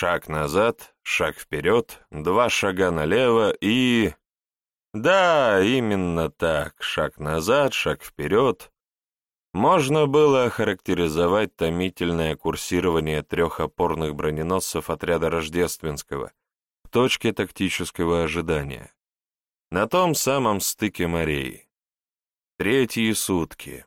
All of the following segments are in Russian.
Шаг назад, шаг вперед, два шага налево и... Да, именно так, шаг назад, шаг вперед. Можно было охарактеризовать томительное курсирование трех опорных броненосцев отряда Рождественского в точке тактического ожидания. На том самом стыке морей. Третьи сутки.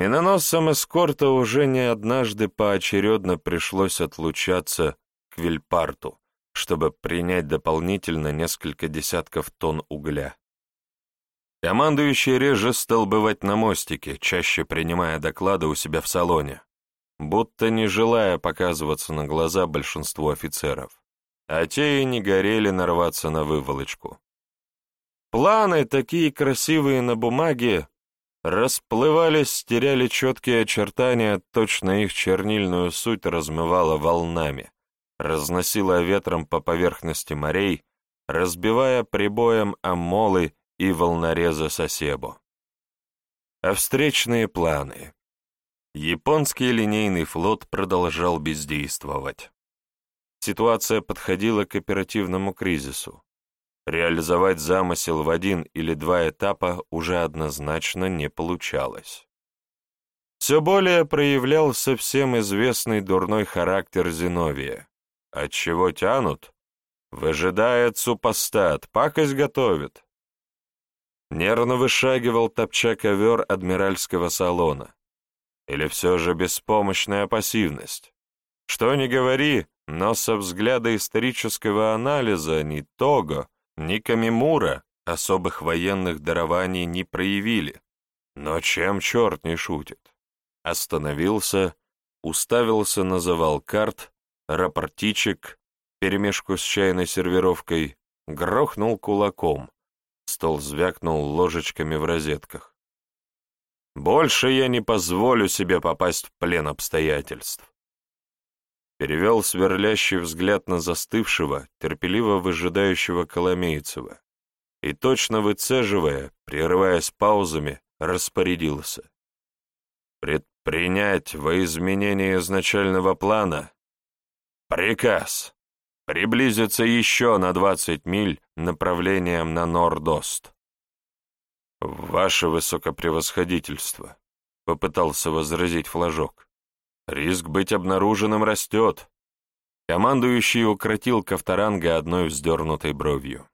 Миноносцам эскорта уже не однажды поочередно пришлось отлучаться к Вильпарту, чтобы принять дополнительно несколько десятков тонн угля. Командующий реже стал бывать на мостике, чаще принимая доклады у себя в салоне, будто не желая показываться на глаза большинству офицеров, а те и не горели нарваться на выволочку. Планы, такие красивые на бумаге, расплывались, теряли четкие очертания, точно их чернильную суть размывала волнами, разносила ветром по поверхности морей, разбивая прибоем амолы и волнореза Сосебо. А встречные планы. Японский линейный флот продолжал бездействовать. Ситуация подходила к оперативному кризису. Реализовать замысел в один или два этапа уже однозначно не получалось. Все более проявлялся всем известный дурной характер Зиновия. От чего тянут? Выжидает супостат, пакость готовит. Нервно вышагивал топча ковер адмиральского салона. Или все же беспомощная пассивность? Что ни говори, но со взгляда исторического анализа ни Того, ни Камимура особых военных дарований не проявили. Но чем черт не шутит? Остановился, уставился на завал карт, рапортичек, перемешку с чайной сервировкой, грохнул кулаком, Стол звякнул ложечками в розетках. «Больше я не позволю себе попасть в плен обстоятельств». Перевел сверлящий взгляд на застывшего, терпеливо выжидающего Коломейцева и, точно выцеживая, прерываясь паузами, распорядился. «Предпринять во изменение изначального плана приказ приблизиться еще на 20 миль направлением на Нордост. «Ваше высокопревосходительство», — попытался возразить флажок. «Риск быть обнаруженным растет». Командующий укротил Ковторанга одной вздернутой бровью.